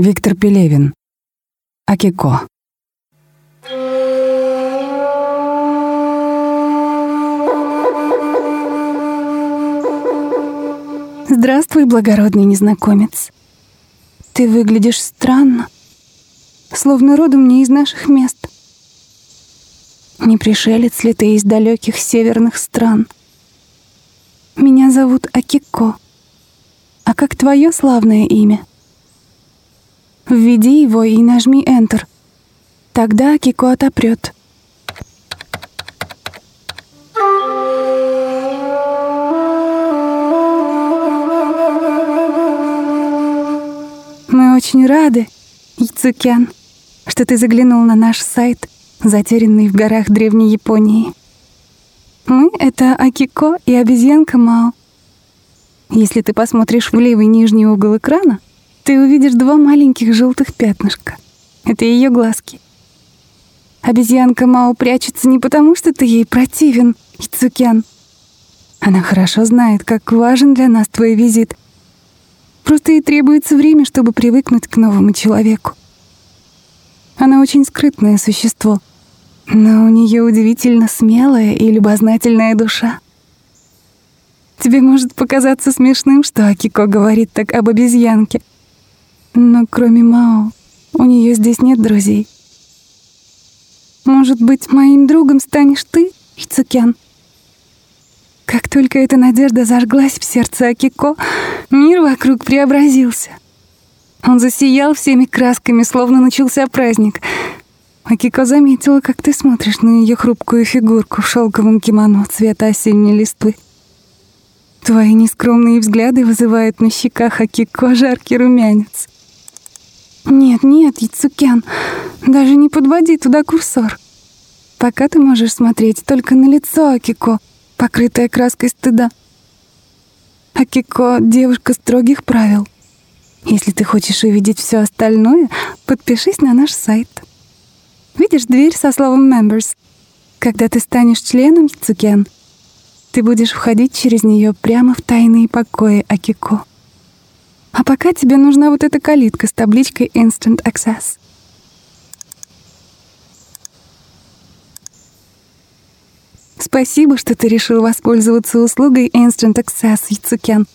Виктор Пелевин. Акико. Здравствуй, благородный незнакомец. Ты выглядишь странно, словно родом не из наших мест. Не пришелец ли ты из далеких северных стран? Меня зовут Акико. А как твое славное имя? Введи его и нажми Enter. Тогда Кико отопрет. Мы очень рады, Ицукян, что ты заглянул на наш сайт, затерянный в горах Древней Японии. Мы — это Акико и обезьянка Мао. Если ты посмотришь в левый нижний угол экрана, ты увидишь два маленьких желтых пятнышка. Это ее глазки. Обезьянка Мао прячется не потому, что ты ей противен, Ицукян. Она хорошо знает, как важен для нас твой визит. Просто ей требуется время, чтобы привыкнуть к новому человеку. Она очень скрытное существо, но у нее удивительно смелая и любознательная душа. Тебе может показаться смешным, что Акико говорит так об обезьянке — но кроме Мао, у нее здесь нет друзей. Может быть, моим другом станешь ты, Ицукян? Как только эта надежда зажглась в сердце Акико, мир вокруг преобразился. Он засиял всеми красками, словно начался праздник. Акико заметила, как ты смотришь на ее хрупкую фигурку в шелковом кимоно цвета осенней листвы. Твои нескромные взгляды вызывают на щеках Акико жаркий румянец. Нет, нет, Яцукян, даже не подводи туда курсор. Пока ты можешь смотреть только на лицо Акико, покрытое краской стыда. Акико — девушка строгих правил. Если ты хочешь увидеть все остальное, подпишись на наш сайт. Видишь дверь со словом «Members»? Когда ты станешь членом Яцукян, ты будешь входить через нее прямо в тайные покои Акико. А пока тебе нужна вот эта калитка с табличкой Instant Access. Спасибо, что ты решил воспользоваться услугой Instant Access, Яцукян.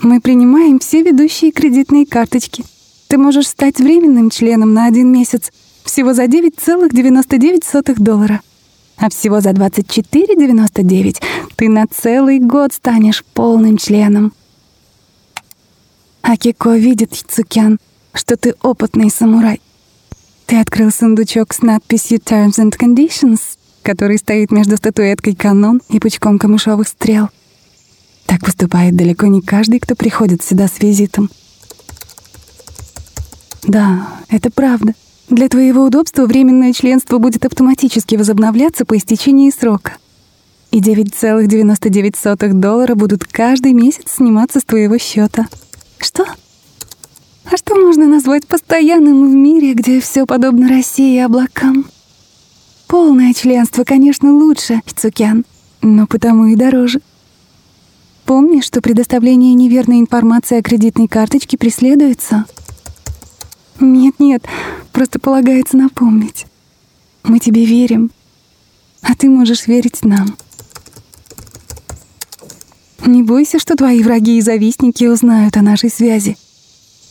Мы принимаем все ведущие кредитные карточки. Ты можешь стать временным членом на один месяц всего за 9,99 доллара. А всего за 24,99 ты на целый год станешь полным членом. Акико видит, Яцукян, что ты опытный самурай. Ты открыл сундучок с надписью «Terms and Conditions», который стоит между статуэткой канон и пучком камышовых стрел. Так поступает далеко не каждый, кто приходит сюда с визитом. Да, это правда. Для твоего удобства временное членство будет автоматически возобновляться по истечении срока. И 9,99 доллара будут каждый месяц сниматься с твоего счета. Что? А что можно назвать постоянным в мире, где все подобно России и облакам? Полное членство, конечно, лучше, Цукян, но потому и дороже. Помни, что предоставление неверной информации о кредитной карточке преследуется? Нет-нет, просто полагается напомнить. Мы тебе верим, а ты можешь верить нам. Не бойся, что твои враги и завистники узнают о нашей связи.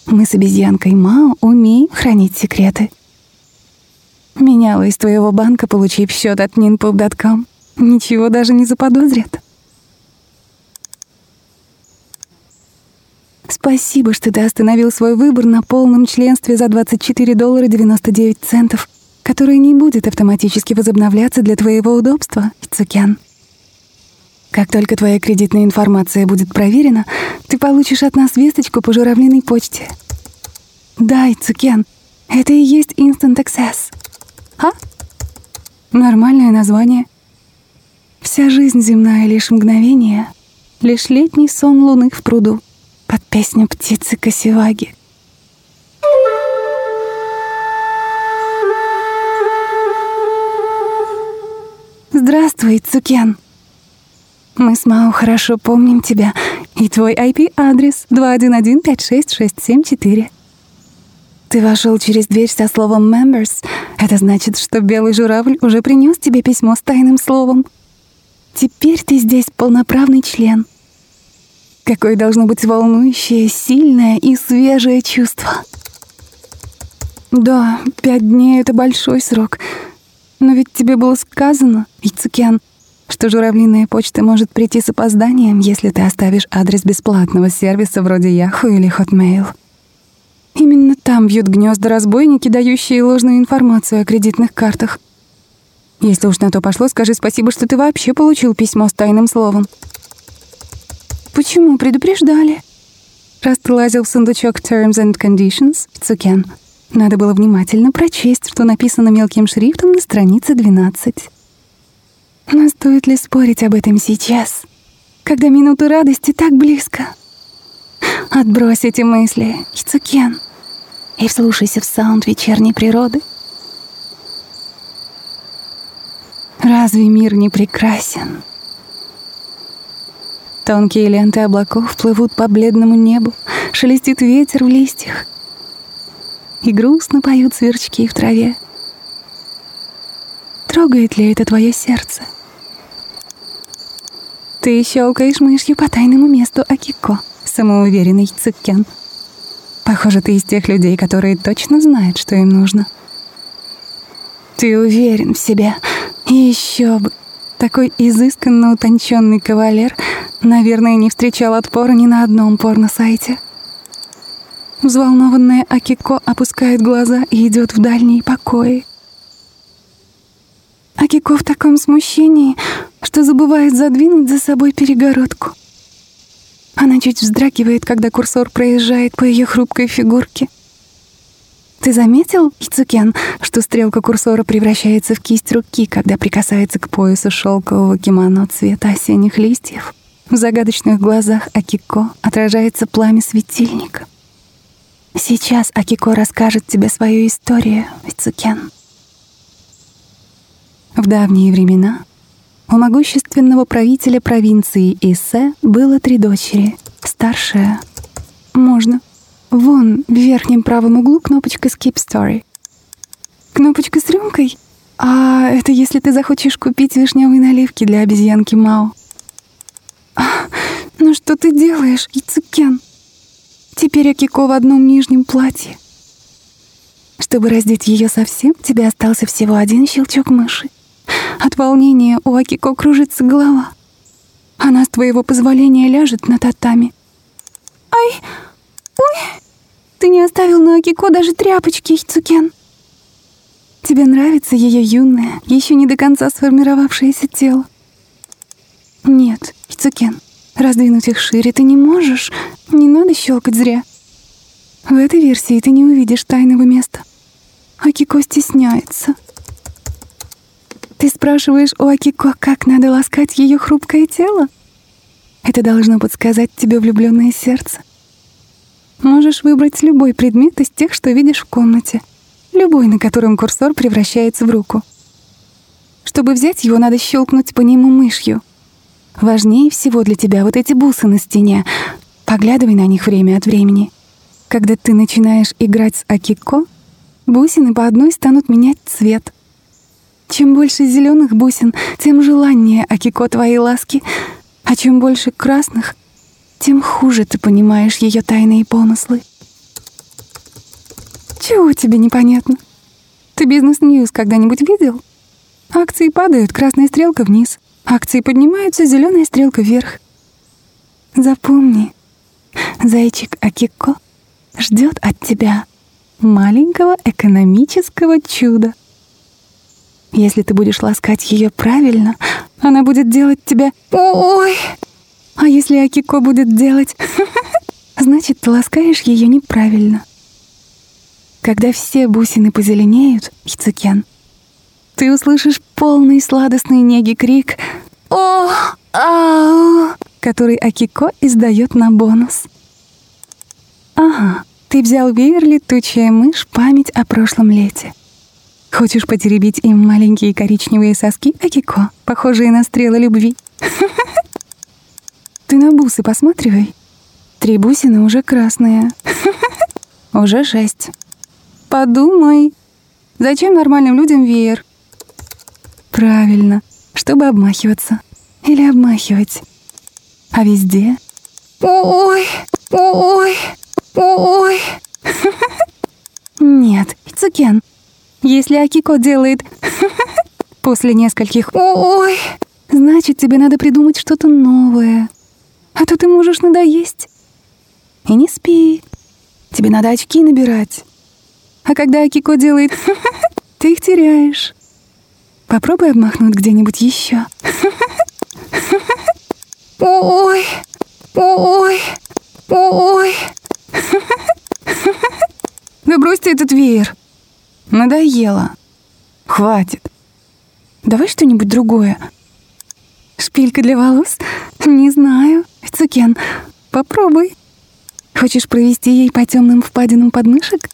Мы с обезьянкой Мао умеем хранить секреты. Меняла из твоего банка, получив счет от ninpub.com. Ничего даже не заподозрят. Спасибо, что ты остановил свой выбор на полном членстве за 24 доллара 99 центов, которое не будет автоматически возобновляться для твоего удобства, Ицукян. Как только твоя кредитная информация будет проверена, ты получишь от нас весточку по журавлиной почте. Да, Цукен, это и есть Instant Access. А? Нормальное название. Вся жизнь земная — лишь мгновение, лишь летний сон луны в пруду под песню птицы Косеваги. Здравствуй, Цукен. Мы с Мао хорошо помним тебя и твой IP-адрес 211-56-674. Ты вошел через дверь со словом «members». Это значит, что белый журавль уже принес тебе письмо с тайным словом. Теперь ты здесь полноправный член. Какое должно быть волнующее, сильное и свежее чувство. Да, пять дней — это большой срок. Но ведь тебе было сказано, Ицукян, что журавлиная почта может прийти с опозданием, если ты оставишь адрес бесплатного сервиса вроде Yahoo или Hotmail. Именно там вьют гнезда разбойники, дающие ложную информацию о кредитных картах. Если уж на то пошло, скажи спасибо, что ты вообще получил письмо с тайным словом. Почему предупреждали? Раз ты лазил в сундучок Terms and Conditions, Цукен, надо было внимательно прочесть, что написано мелким шрифтом на странице 12. Но стоит ли спорить об этом сейчас, когда минуты радости так близко? Отбрось эти мысли, Ицукен и вслушайся в саунд вечерней природы. Разве мир не прекрасен? Тонкие ленты облаков плывут по бледному небу, шелестит ветер в листьях, и грустно поют сверчки в траве. Трогает ли это твое сердце? Ты щелкаешь мышью по тайному месту Акико, самоуверенный Цуккен. Похоже, ты из тех людей, которые точно знают, что им нужно. Ты уверен в себе. Еще бы. Такой изысканно утонченный кавалер, наверное, не встречал отпора ни на одном порно-сайте. Взволнованная Акико опускает глаза и идет в дальние покои. Акико в таком смущении, что забывает задвинуть за собой перегородку. Она чуть вздрагивает, когда курсор проезжает по ее хрупкой фигурке. Ты заметил, Ицукен, что стрелка курсора превращается в кисть руки, когда прикасается к поясу шелкового кимоно цвета осенних листьев? В загадочных глазах Акико отражается пламя светильника. Сейчас Акико расскажет тебе свою историю, Ицукен. В давние времена у могущественного правителя провинции Исе было три дочери. Старшая — можно. Вон, в верхнем правом углу кнопочка «Skip Story». Кнопочка с рюмкой? А это если ты захочешь купить вишневые наливки для обезьянки Мао. А, ну что ты делаешь, Ицукен? Теперь Акико в одном нижнем платье. Чтобы раздеть ее совсем, тебе остался всего один щелчок мыши. От волнения у Акико кружится голова. Она с твоего позволения ляжет на татами. Ай! Ой! Ты не оставил на Акико даже тряпочки, Ицукен. Тебе нравится ее юное, еще не до конца сформировавшееся тело? Нет, Ицукен, раздвинуть их шире ты не можешь. Не надо щелкать зря. В этой версии ты не увидишь тайного места. Акико стесняется. Ты спрашиваешь у Акико, как надо ласкать ее хрупкое тело? Это должно подсказать тебе влюбленное сердце. Можешь выбрать любой предмет из тех, что видишь в комнате. Любой, на котором курсор превращается в руку. Чтобы взять его, надо щелкнуть по нему мышью. Важнее всего для тебя вот эти бусы на стене. Поглядывай на них время от времени. Когда ты начинаешь играть с Акико, бусины по одной станут менять цвет — чем больше зеленых бусин, тем желаннее Акико твоей ласки, а чем больше красных, тем хуже ты понимаешь ее тайные помыслы. Чего тебе непонятно? Ты бизнес-ньюс когда-нибудь видел? Акции падают, красная стрелка вниз. Акции поднимаются, зеленая стрелка вверх. Запомни, зайчик Акико ждет от тебя маленького экономического чуда — если ты будешь ласкать ее правильно, она будет делать тебя «Ой!» А если Акико будет делать значит, ты ласкаешь ее неправильно. Когда все бусины позеленеют, Ицукен, ты услышишь полный сладостный неги крик «О! Ау!», который Акико издает на бонус. Ага, ты взял веер летучая мышь память о прошлом лете. Хочешь потеребить им маленькие коричневые соски, Акико, похожие на стрелы любви? Ты на бусы посматривай. Три бусины уже красные. Уже шесть. Подумай, зачем нормальным людям веер? Правильно, чтобы обмахиваться. Или обмахивать. А везде? Ой, ой, ой. Нет, Ицукен, если Акико делает после нескольких «Ой», значит, тебе надо придумать что-то новое. А то ты можешь надоесть. И не спи. Тебе надо очки набирать. А когда Акико делает ты их теряешь. Попробуй обмахнуть где-нибудь еще. Ой, ой, ой. Да бросьте этот веер. Надоело. Хватит. Давай что-нибудь другое. Шпилька для волос? Не знаю. Цукен, попробуй. Хочешь провести ей по темным впадинам подмышек?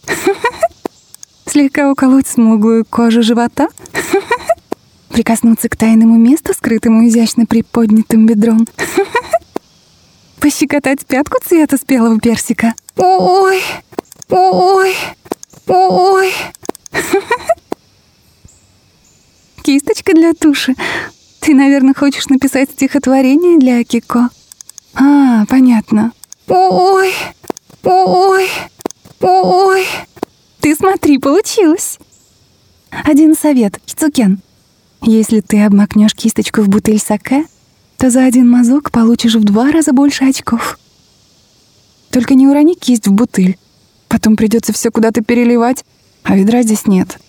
Слегка уколоть смуглую кожу живота? Прикоснуться к тайному месту, скрытому изящно приподнятым бедром? Пощекотать пятку цвета спелого персика? Ой, ой, ой. Кисточка для туши. Ты, наверное, хочешь написать стихотворение для Акико. А, понятно. Ой, ой, ой. Ты смотри, получилось. Один совет, Хицукен. Если ты обмакнешь кисточку в бутыль саке, то за один мазок получишь в два раза больше очков. Только не урони кисть в бутыль. Потом придется все куда-то переливать, а ведра здесь нет.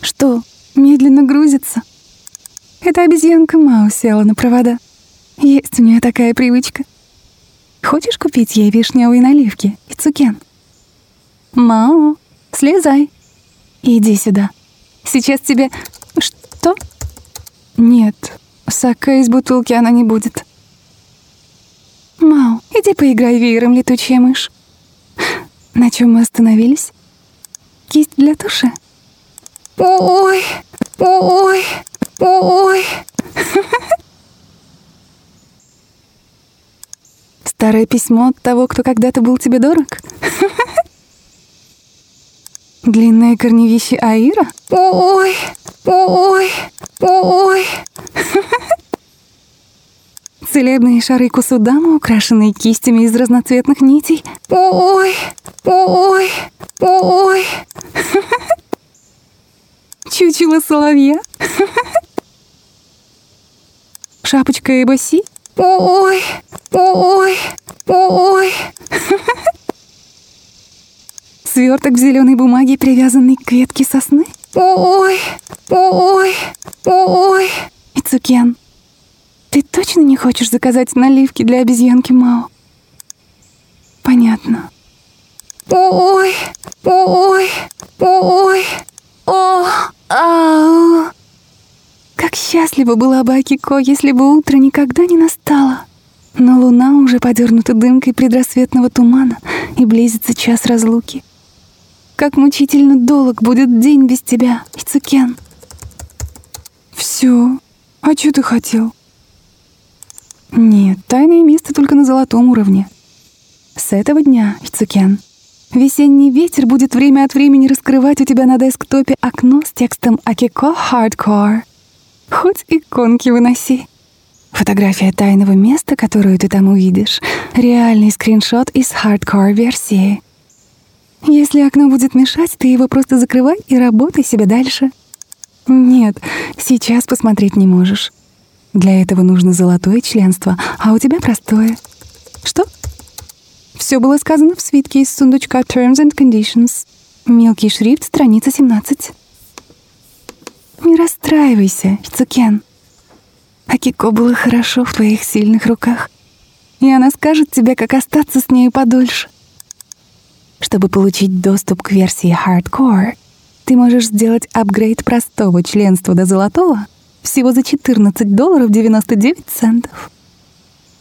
Что, медленно грузится? Это обезьянка Мау села на провода. Есть у нее такая привычка. Хочешь купить ей вишневые наливки и цукен? Мао, слезай. Иди сюда. Сейчас тебе... Что? Нет, сака из бутылки она не будет. Мау, иди поиграй веером, летучая мышь. На чем мы остановились? Кисть для туши? Ой, ой, ой. Старое письмо от того, кто когда-то был тебе дорог? Длинное корневище Аира? Ой, ой, ой. Целебные шары кусудама, украшенные кистями из разноцветных нитей. Ой, ой, ой. Чучело соловья. Шапочка Эбоси. Ой, ой, ой. Сверток в зеленой бумаге, привязанный к ветке сосны. Ой, ой, ой. Ицукен, ты точно не хочешь заказать наливки для обезьянки Мао? Понятно. Ой, ой, ой. О, ау. Как счастлива была бы Акико, если бы утро никогда не настало. Но луна уже подернута дымкой предрассветного тумана, и близится час разлуки. Как мучительно долг будет день без тебя, Ицукен. Все. А что ты хотел? Нет, тайное место только на золотом уровне. С этого дня, Ицукен, весенний ветер будет время от времени раскрывать у тебя на десктопе окно с текстом «Акико Hardcore». Хоть иконки выноси. Фотография тайного места, которую ты там увидишь, реальный скриншот из хардкор-версии. Если окно будет мешать, ты его просто закрывай и работай себе дальше. Нет, сейчас посмотреть не можешь. Для этого нужно золотое членство, а у тебя простое. Что? Все было сказано в свитке из сундучка Terms and Conditions. Мелкий шрифт, страница 17. Не расстраивайся, Йцукен. Акико было хорошо в твоих сильных руках, и она скажет тебе, как остаться с ней подольше. Чтобы получить доступ к версии Hardcore, ты можешь сделать апгрейд простого членства до золотого всего за 14 долларов 99 центов.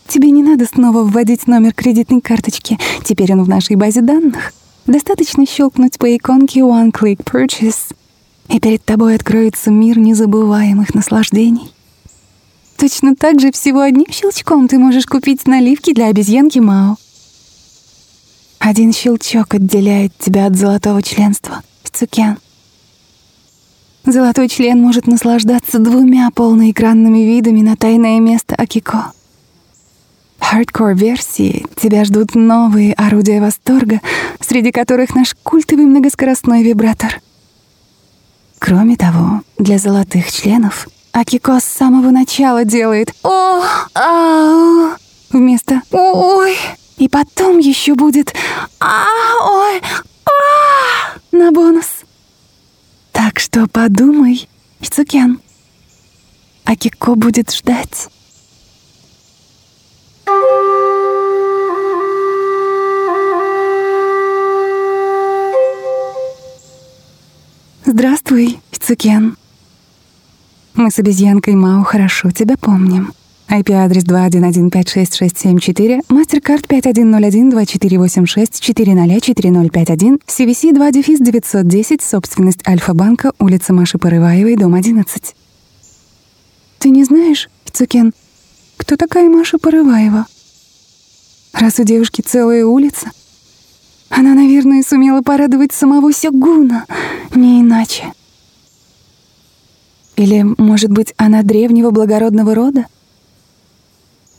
Тебе не надо снова вводить номер кредитной карточки, теперь он в нашей базе данных. Достаточно щелкнуть по иконке One Click Purchase — и перед тобой откроется мир незабываемых наслаждений. Точно так же всего одним щелчком ты можешь купить наливки для обезьянки Мао. Один щелчок отделяет тебя от золотого членства, Йцукен. Золотой член может наслаждаться двумя полноэкранными видами на тайное место Акико. В хардкор-версии тебя ждут новые орудия восторга, среди которых наш культовый многоскоростной вибратор. Кроме того, для золотых членов Акико с самого начала делает «О, ау» вместо «Ой». И потом еще будет «А, ой, а» на бонус. Так что подумай, Ицукен. Акико будет ждать. Здравствуй, Ицукен. Мы с обезьянкой Мао хорошо тебя помним. IP-адрес 2115667 MasterCard 5101-2486-404051, CVC 2 дефис 910, собственность Альфа-банка, улица Маши Порываевой, дом 11. Ты не знаешь, Ицукен, кто такая Маша Порываева? Раз у девушки целая улица, она, наверное, сумела порадовать самого Сёгуна, не иначе. Или, может быть, она древнего благородного рода?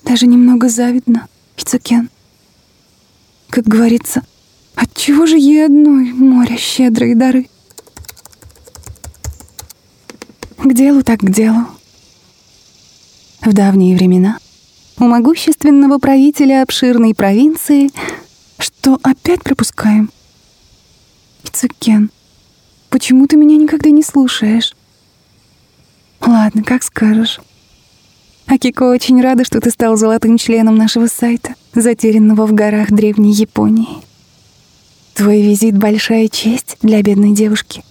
Даже немного завидно, Ицукен. Как говорится, отчего же ей одной море щедрые дары? К делу так к делу. В давние времена у могущественного правителя обширной провинции что опять пропускаем? Ицукен, почему ты меня никогда не слушаешь? Ладно, как скажешь. Акико очень рада, что ты стал золотым членом нашего сайта, затерянного в горах древней Японии. Твой визит — большая честь для бедной девушки.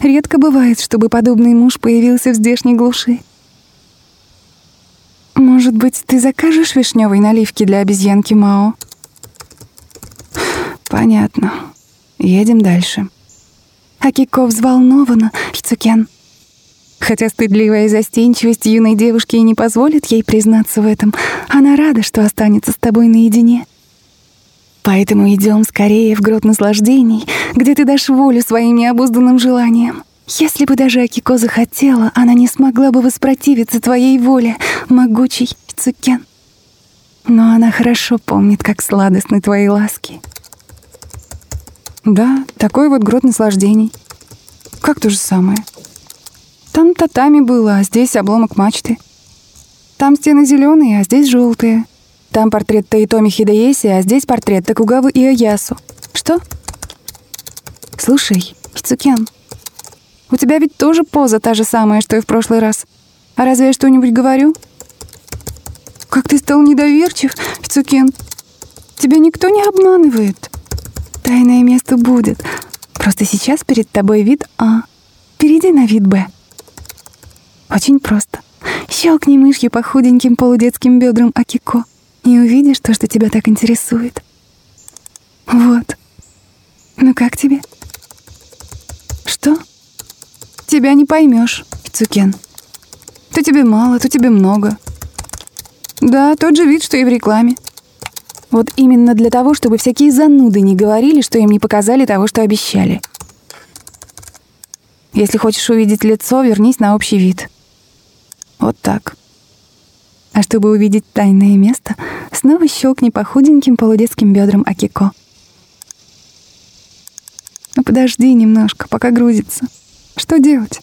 Редко бывает, чтобы подобный муж появился в здешней глуши. Может быть, ты закажешь вишневой наливки для обезьянки Мао? Понятно. Едем дальше. Акико взволнована, Хицукен. Хотя стыдливая застенчивость юной девушки и не позволит ей признаться в этом, она рада, что останется с тобой наедине. Поэтому идем скорее в грот наслаждений, где ты дашь волю своим необузданным желаниям. Если бы даже Акико захотела, она не смогла бы воспротивиться твоей воле, могучий Цукен. Но она хорошо помнит, как сладостны твои ласки. Да, такой вот грот наслаждений. Как то же самое. Там татами было, а здесь обломок мачты. Там стены зеленые, а здесь желтые. Там портрет Таитоми Хидаеси, а здесь портрет Такугавы и Аясу. Что? Слушай, Ицукен, у тебя ведь тоже поза та же самая, что и в прошлый раз. А разве я что-нибудь говорю? Как ты стал недоверчив, Ицукен. Тебя никто не обманывает. Тайное место будет. Просто сейчас перед тобой вид А. Перейди на вид Б. Очень просто. Щелкни мышью по худеньким полудетским бедрам Акико и увидишь то, что тебя так интересует. Вот. Ну как тебе? Что? Тебя не поймешь, Цукен. То тебе мало, то тебе много. Да, тот же вид, что и в рекламе. Вот именно для того, чтобы всякие зануды не говорили, что им не показали того, что обещали. Если хочешь увидеть лицо, вернись на общий вид. Вот так. А чтобы увидеть тайное место, снова щелкни по худеньким полудетским бедрам Акико. Ну подожди немножко, пока грузится. Что делать?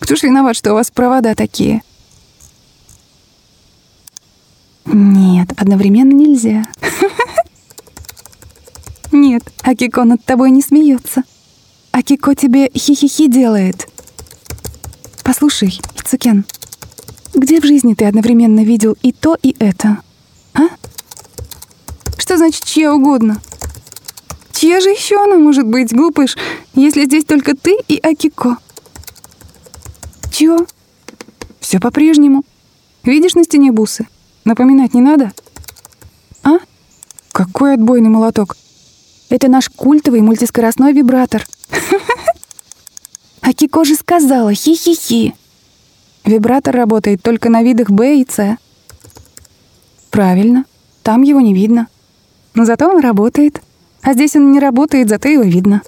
Кто ж виноват, что у вас провода такие? Нет, одновременно нельзя. Нет, Акико над тобой не смеется. Акико тебе хи-хи-хи делает. Послушай, Ицукен, где в жизни ты одновременно видел и то, и это? А? Что значит чья угодно? Чья же еще она может быть, глупыш, если здесь только ты и Акико? Чего? Все по-прежнему. Видишь на стене бусы? Напоминать не надо? А? Какой отбойный молоток? Это наш культовый мультискоростной вибратор. Акико же сказала хи-хи-хи. Вибратор работает только на видах Б и С. Правильно, там его не видно. Но зато он работает. А здесь он не работает, зато его видно.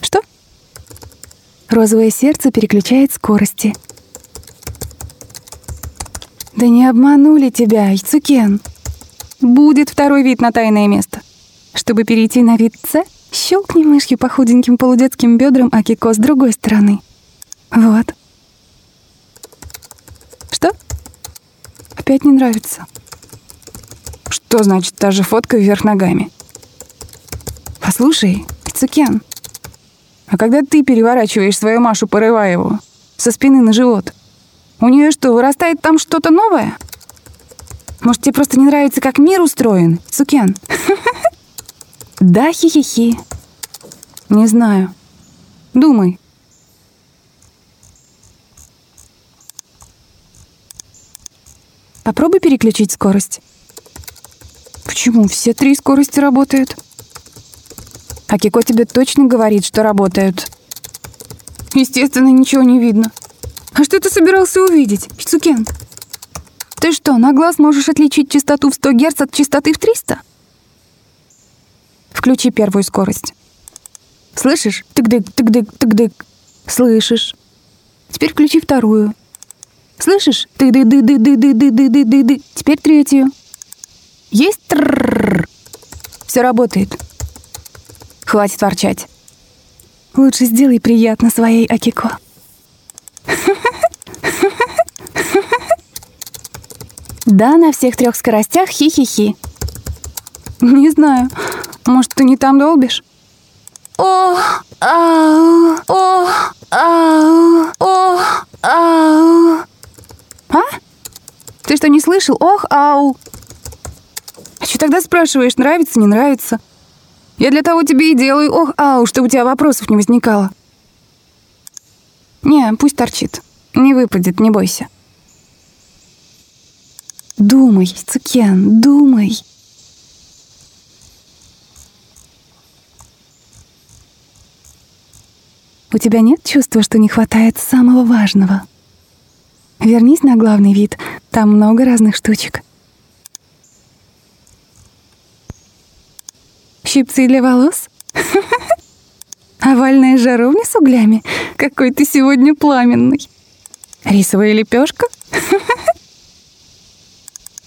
Что? Розовое сердце переключает скорости. Да не обманули тебя, Ицукен. Будет второй вид на тайное место. Чтобы перейти на вид С, щелкни мышью по худеньким полудетским бедрам Акико с другой стороны. Вот. Что? Опять не нравится. Что значит та же фотка вверх ногами? Послушай, Ицукен, а когда ты переворачиваешь свою Машу Порываеву со спины на живот, у нее что, вырастает там что-то новое? Может, тебе просто не нравится, как мир устроен, Цукен? Да, хи-хи-хи. Не знаю. Думай. Попробуй переключить скорость. Почему все три скорости работают? А Кико тебе точно говорит, что работают. Естественно, ничего не видно. А что ты собирался увидеть, Цукен? Ты что, на глаз можешь отличить частоту в 100 Гц от частоты в 300? Включи первую скорость. Слышишь? Тык-дык, тык-дык, тык-дык. Слышишь? Теперь включи вторую. Слышишь? ты ды ды ды ды ды ды ды ды ды ды Теперь третью. Есть трррррр. Все работает. Хватит ворчать. Лучше сделай приятно своей Акико. Да, на всех трех скоростях хи-хи-хи. Не знаю. Может, ты не там долбишь? О, ау, о, ау, о, ау. А? Ты что, не слышал? Ох, ау. А что тогда спрашиваешь, нравится, не нравится? Я для того тебе и делаю ох, ау, чтобы у тебя вопросов не возникало. Не, пусть торчит. Не выпадет, не бойся. Думай, Цукен, думай. У тебя нет чувства, что не хватает самого важного? Вернись на главный вид, там много разных штучек. Щипцы для волос? Овальная жаровня с углями? Какой ты сегодня пламенный. Рисовая лепешка?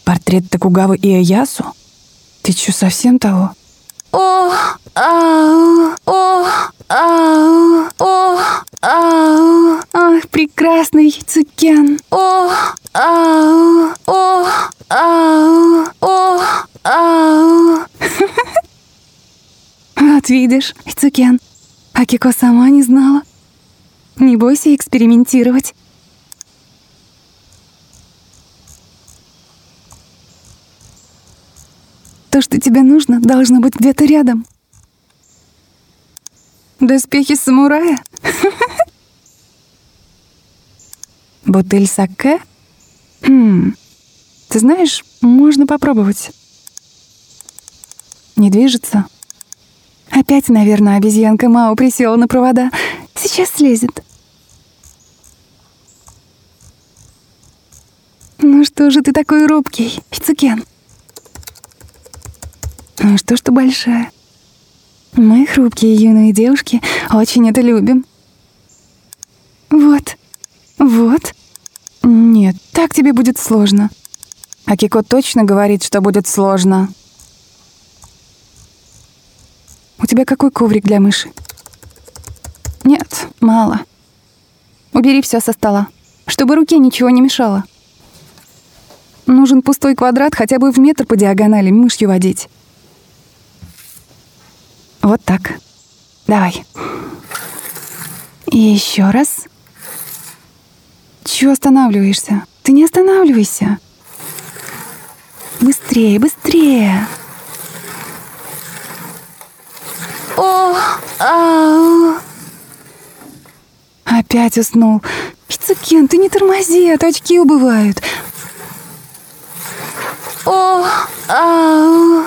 Портрет Токугавы и Аясу? Ты чё, совсем того? О, ау, о, ау, о, ау. Ах, прекрасный Цукен. О, ау, о, ау, о, ау. Вот видишь, Цукен, Акико сама не знала. Не бойся экспериментировать. Что тебе нужно, должно быть где-то рядом. Доспехи самурая? Бутыль саке? Хм. Ты знаешь, можно попробовать. Не движется? Опять, наверное, обезьянка Мао присела на провода. Сейчас слезет. Ну что же ты такой робкий, Ицукен? Ну что, что большая? Мы, хрупкие юные девушки, очень это любим. Вот, вот. Нет, так тебе будет сложно. Акико точно говорит, что будет сложно. У тебя какой коврик для мыши? Нет, мало. Убери все со стола, чтобы руке ничего не мешало. Нужен пустой квадрат хотя бы в метр по диагонали мышью водить. Вот так. Давай. И еще раз. Чего останавливаешься? Ты не останавливайся. Быстрее, быстрее. О, ау. Опять уснул. Пиццукен, ты не тормози, а то очки убывают. О, ау.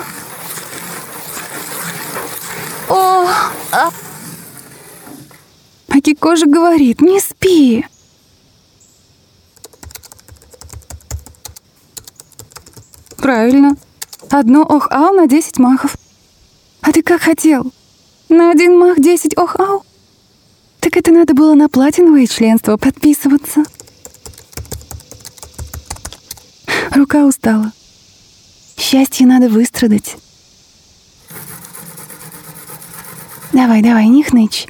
О, а... Акико же говорит, не спи. Правильно. Одно ох-ау на 10 махов. А ты как хотел? На один мах 10 ох-ау? Так это надо было на платиновое членство подписываться. Рука устала. Счастье надо выстрадать. Давай, давай, не хнычь.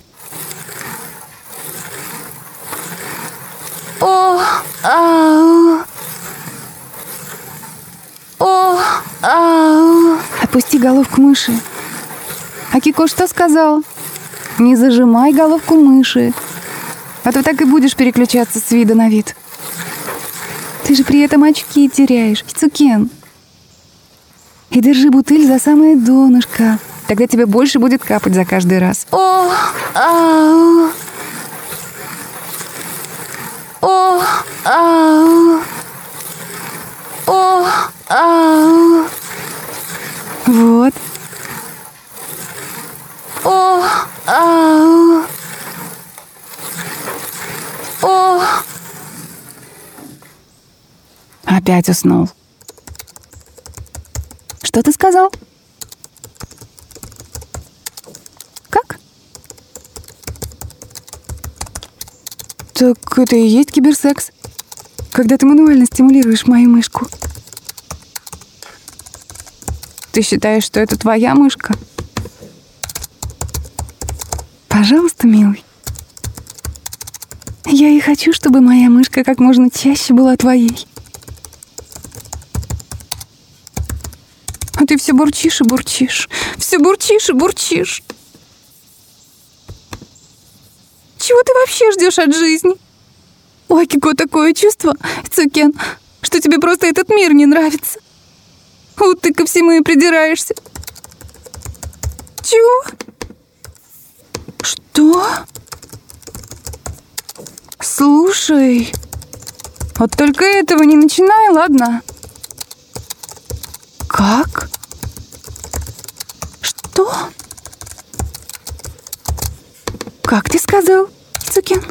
О, ау. О, ау. Опусти головку мыши. А Кико что сказал? Не зажимай головку мыши. А то так и будешь переключаться с вида на вид. Ты же при этом очки теряешь, Кицукен. И держи бутыль за самое донышко. Тогда тебе больше будет капать за каждый раз. О, ау. О, ау. О, ау. Вот. О, ау. О. Опять уснул. Что ты сказал? Как? Так это и есть киберсекс. Когда ты мануально стимулируешь мою мышку. Ты считаешь, что это твоя мышка? Пожалуйста, милый. Я и хочу, чтобы моя мышка как можно чаще была твоей. А ты все бурчишь и бурчишь. Все бурчишь и бурчишь. Чего ты вообще ждешь от жизни? Ой, Кико, такое чувство, Цукен, что тебе просто этот мир не нравится. Вот ты ко всему и придираешься. Чего? Что? Слушай, вот только этого не начинай, ладно? Как? Что? Как ты сказал, Цукен?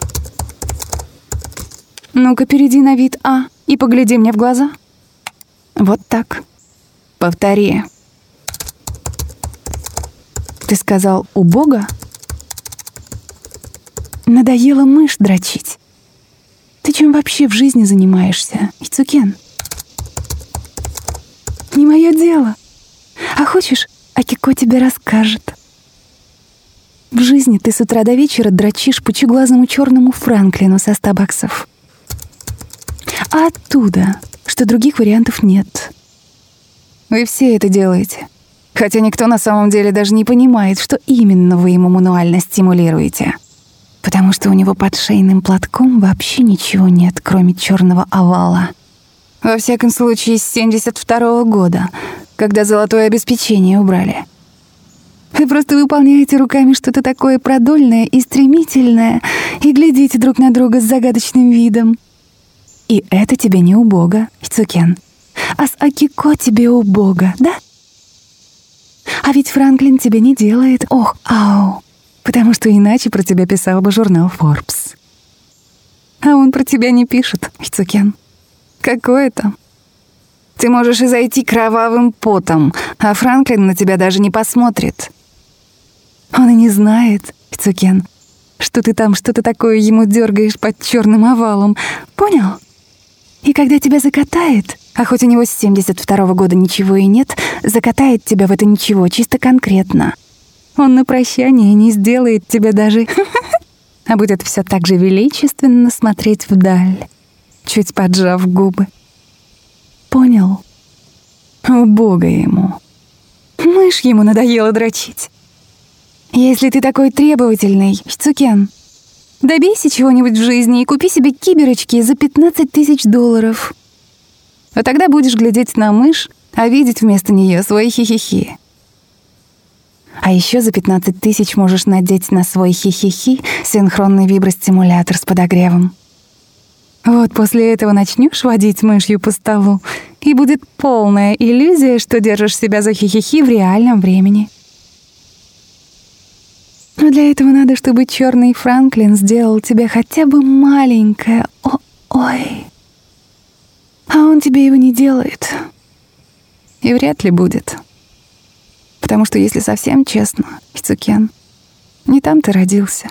Ну-ка, перейди на вид А и погляди мне в глаза. Вот так. Повтори. Ты сказал «у Бога»? Надоело мышь дрочить. Ты чем вообще в жизни занимаешься, Ицукен? Не мое дело. А хочешь, Акико тебе расскажет. В жизни ты с утра до вечера дрочишь пучеглазому черному Франклину со 100 баксов. А оттуда, что других вариантов нет. Вы все это делаете. Хотя никто на самом деле даже не понимает, что именно вы ему мануально стимулируете. Потому что у него под шейным платком вообще ничего нет, кроме черного овала. Во всяком случае, с 72 -го года, когда золотое обеспечение убрали. Вы просто выполняете руками что-то такое продольное и стремительное и глядите друг на друга с загадочным видом. И это тебе не убого, Ицукен. А с Акико тебе убого, да? А ведь Франклин тебе не делает ох, ау, потому что иначе про тебя писал бы журнал Forbes. А он про тебя не пишет, Ицукен. Какое там? Ты можешь и зайти кровавым потом, а Франклин на тебя даже не посмотрит. Он и не знает, Ицукен, что ты там что-то такое ему дергаешь под черным овалом. Понял? И когда тебя закатает, а хоть у него с 72-го года ничего и нет, закатает тебя в это ничего чисто конкретно. Он на прощание не сделает тебя даже... А будет все так же величественно смотреть вдаль, чуть поджав губы. Понял? Убого ему. Мышь ему надоело дрочить. Если ты такой требовательный, Цукен, добейся чего-нибудь в жизни и купи себе киберочки за 15 тысяч долларов. А тогда будешь глядеть на мышь, а видеть вместо нее свои хихихи. А еще за 15 тысяч можешь надеть на свой хихихи синхронный вибростимулятор с подогревом. Вот после этого начнешь водить мышью по столу, и будет полная иллюзия, что держишь себя за хихихи в реальном времени. Но для этого надо, чтобы черный Франклин сделал тебе хотя бы маленькое «О-ой». А он тебе его не делает. И вряд ли будет. Потому что, если совсем честно, Ицукен, не там ты родился.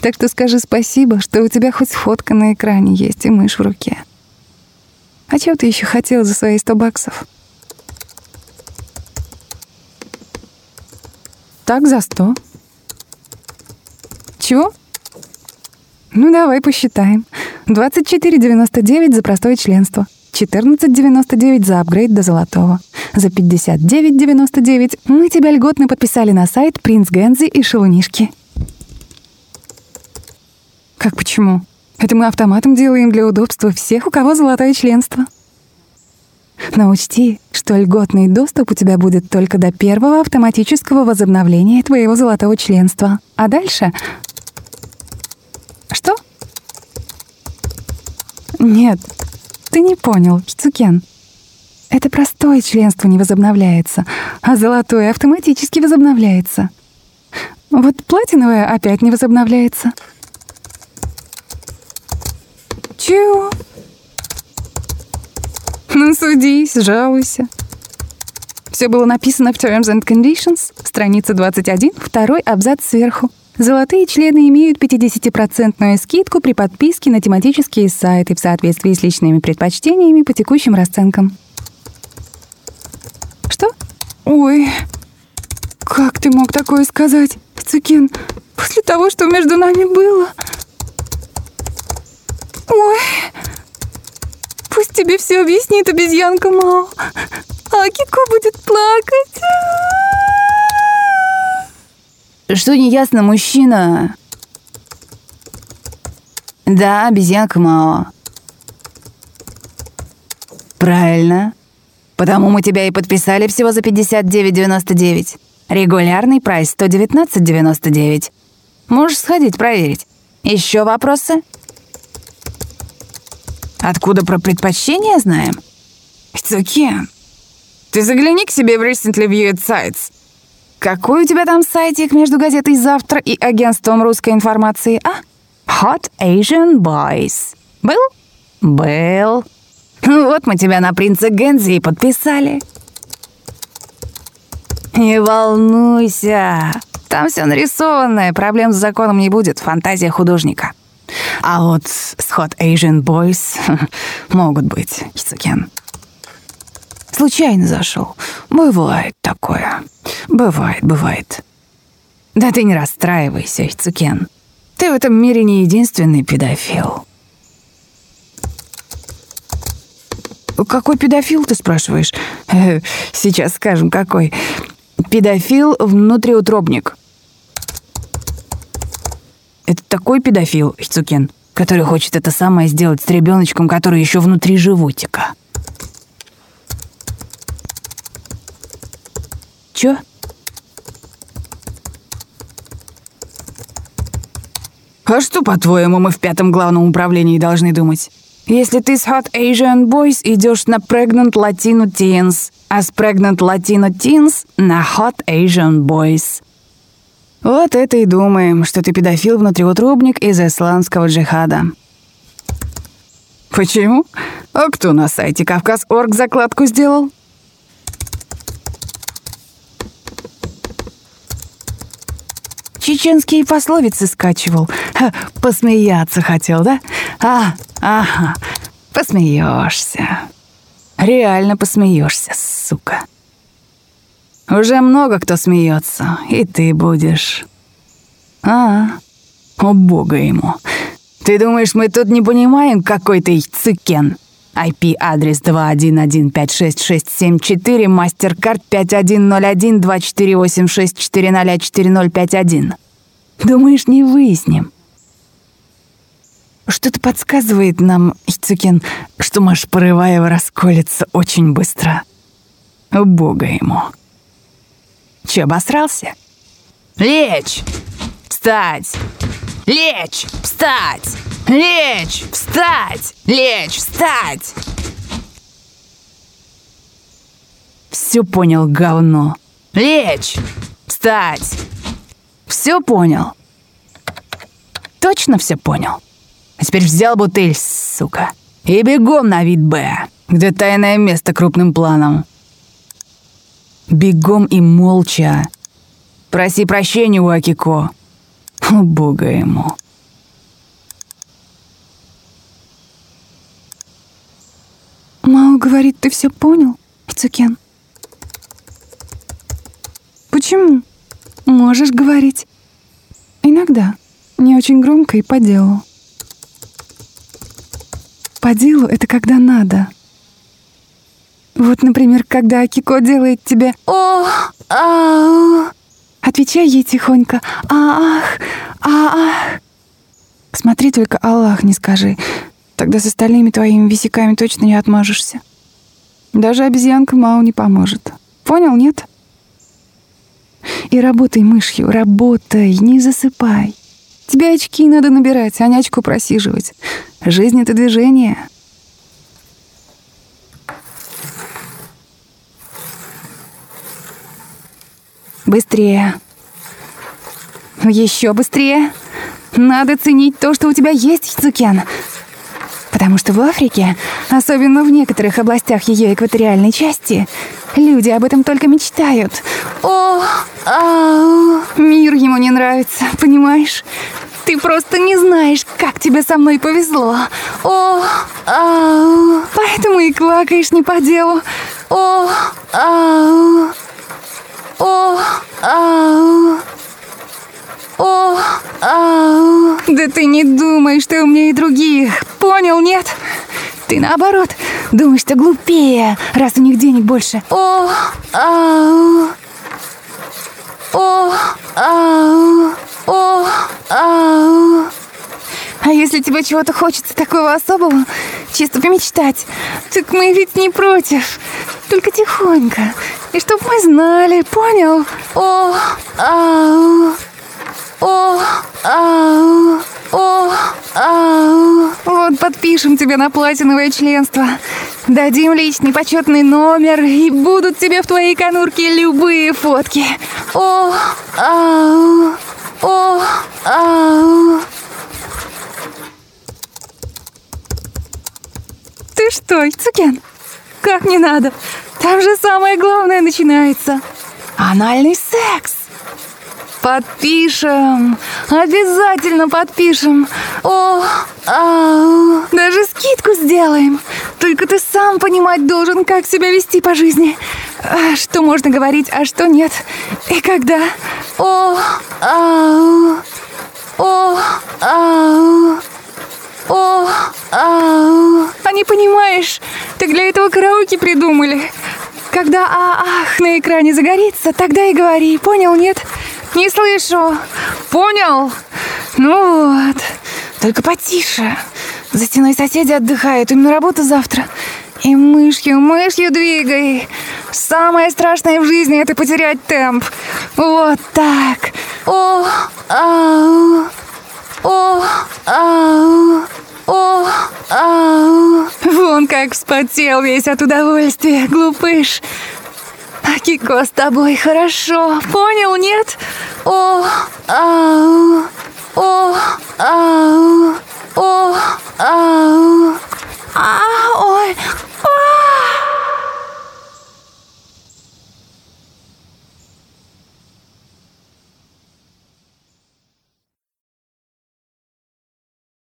Так что скажи спасибо, что у тебя хоть фотка на экране есть и мышь в руке. А чего ты еще хотел за свои сто баксов? Так, за сто. Чего? Ну, давай посчитаем. 24,99 за простое членство. 14,99 за апгрейд до золотого. За 59,99 мы тебя льготно подписали на сайт Принц Гензи и Шелунишки. Как почему? Это мы автоматом делаем для удобства всех, у кого золотое членство. Но учти, что льготный доступ у тебя будет только до первого автоматического возобновления твоего золотого членства. А дальше... Что? Нет, ты не понял, Кицукен. Это простое членство не возобновляется, а золотое автоматически возобновляется. Вот платиновое опять не возобновляется. Чего? Ну, судись, жалуйся. Все было написано в Terms and Conditions, страница 21, второй абзац сверху. Золотые члены имеют 50% скидку при подписке на тематические сайты в соответствии с личными предпочтениями по текущим расценкам. Что? Ой, как ты мог такое сказать, Цукин, после того, что между нами было? Ой, тебе все объяснит обезьянка Мао, а Кико будет плакать. Что неясно, мужчина? Да, обезьянка Мао. Правильно. Потому мы тебя и подписали всего за 59,99. Регулярный прайс 119,99. Можешь сходить проверить. Еще вопросы? Откуда про предпочтения знаем? Цукен, ты загляни к себе в Recently Viewed Sites. Какой у тебя там сайтик между газетой «Завтра» и агентством русской информации, а? Hot Asian Boys. Был? Был. Вот мы тебя на принца Гензи и подписали. Не волнуйся. Там все нарисованное, проблем с законом не будет, фантазия художника. А вот с Hot Asian Boys могут быть, Кицукен. Случайно зашел. Бывает такое. Бывает, бывает. Да ты не расстраивайся, Ицукен. Ты в этом мире не единственный педофил. Какой педофил, ты спрашиваешь? Сейчас скажем, какой. Педофил внутриутробник. Это такой педофил, Ицукен, который хочет это самое сделать с ребеночком, который еще внутри животика. Чё? А что, по-твоему, мы в пятом главном управлении должны думать? Если ты с Hot Asian Boys идешь на Pregnant Latino Teens, а с Pregnant Latino Teens на Hot Asian Boys. Вот это и думаем, что ты педофил-внутриутробник из исламского джихада. Почему? А кто на сайте Кавказ.орг закладку сделал? Чеченские пословицы скачивал. Ха, посмеяться хотел, да? А, ага, посмеешься. Реально посмеешься, сука. Уже много кто смеется, и ты будешь. А, о бога ему. Ты думаешь, мы тут не понимаем, какой ты цыкен? IP-адрес 2115667 MasterCard 5101-2486-404051. Думаешь, не выясним? Что-то подсказывает нам, Ицукин, что Маш Порываева расколется очень быстро. Бога ему. Че, обосрался? Лечь! Встать! Лечь! Встать! Лечь! Встать! Лечь! Встать! Все понял, говно. Лечь! Встать! Все понял? Точно все понял? А теперь взял бутыль, сука, и бегом на вид Б. где тайное место крупным планом. Бегом и молча. Проси прощения у Акико. Бога ему. Мао говорит, ты все понял, Ицукен? Почему? Можешь говорить. Иногда. Не очень громко и по делу. По делу — это когда надо. Вот, например, когда Акико делает тебе «О, ау», отвечай ей тихонько «Ах, ах». Смотри, только Аллах не скажи. Тогда с остальными твоими висяками точно не отмажешься. Даже обезьянка Мау не поможет. Понял, нет? И работай мышью, работай, не засыпай. Тебе очки надо набирать, а не очку просиживать. Жизнь — это движение. Быстрее. Еще быстрее. Надо ценить то, что у тебя есть, Цукен. Потому что в Африке, особенно в некоторых областях ее экваториальной части, люди об этом только мечтают. О, ау, мир ему не нравится, понимаешь? Ты просто не знаешь, как тебе со мной повезло. О, ау, поэтому и квакаешь не по делу. О, ау, о, ау. О, ау. Да ты не думай, что умнее других. Понял, нет? Ты наоборот, думаешь, что глупее, раз у них денег больше. О, ау. О, ау. О, ау. А если тебе чего-то хочется такого особого, чисто помечтать, так мы ведь не против. Только тихонько. И чтоб мы знали, понял? О, ау. О, ау, о, ау. Вот подпишем тебе на платиновое членство. Дадим личный почетный номер, и будут тебе в твоей конурке любые фотки. О, ау, о, ау. Ты что, Цукен? Как не надо? Там же самое главное начинается. Анальный секс. Подпишем. Обязательно подпишем. О, ау. Даже скидку сделаем. Только ты сам понимать должен, как себя вести по жизни. А, Что можно говорить, а что нет. И когда. О, ау. О, ау. О, ау. А не понимаешь, так для этого караоке придумали. Когда а-ах на экране загорится, тогда и говори. Понял, нет? Не слышу. Понял? Ну вот. Только потише. За стеной соседи отдыхают, им на работу завтра. И мышью, мышью двигай. Самое страшное в жизни — это потерять темп. Вот так. О, ау. О, ау, о, ау. Вон как вспотел весь от удовольствия, глупыш. Акико, с тобой хорошо. Понял, нет? О, ау, о, ау, о, ау. А, ой, а.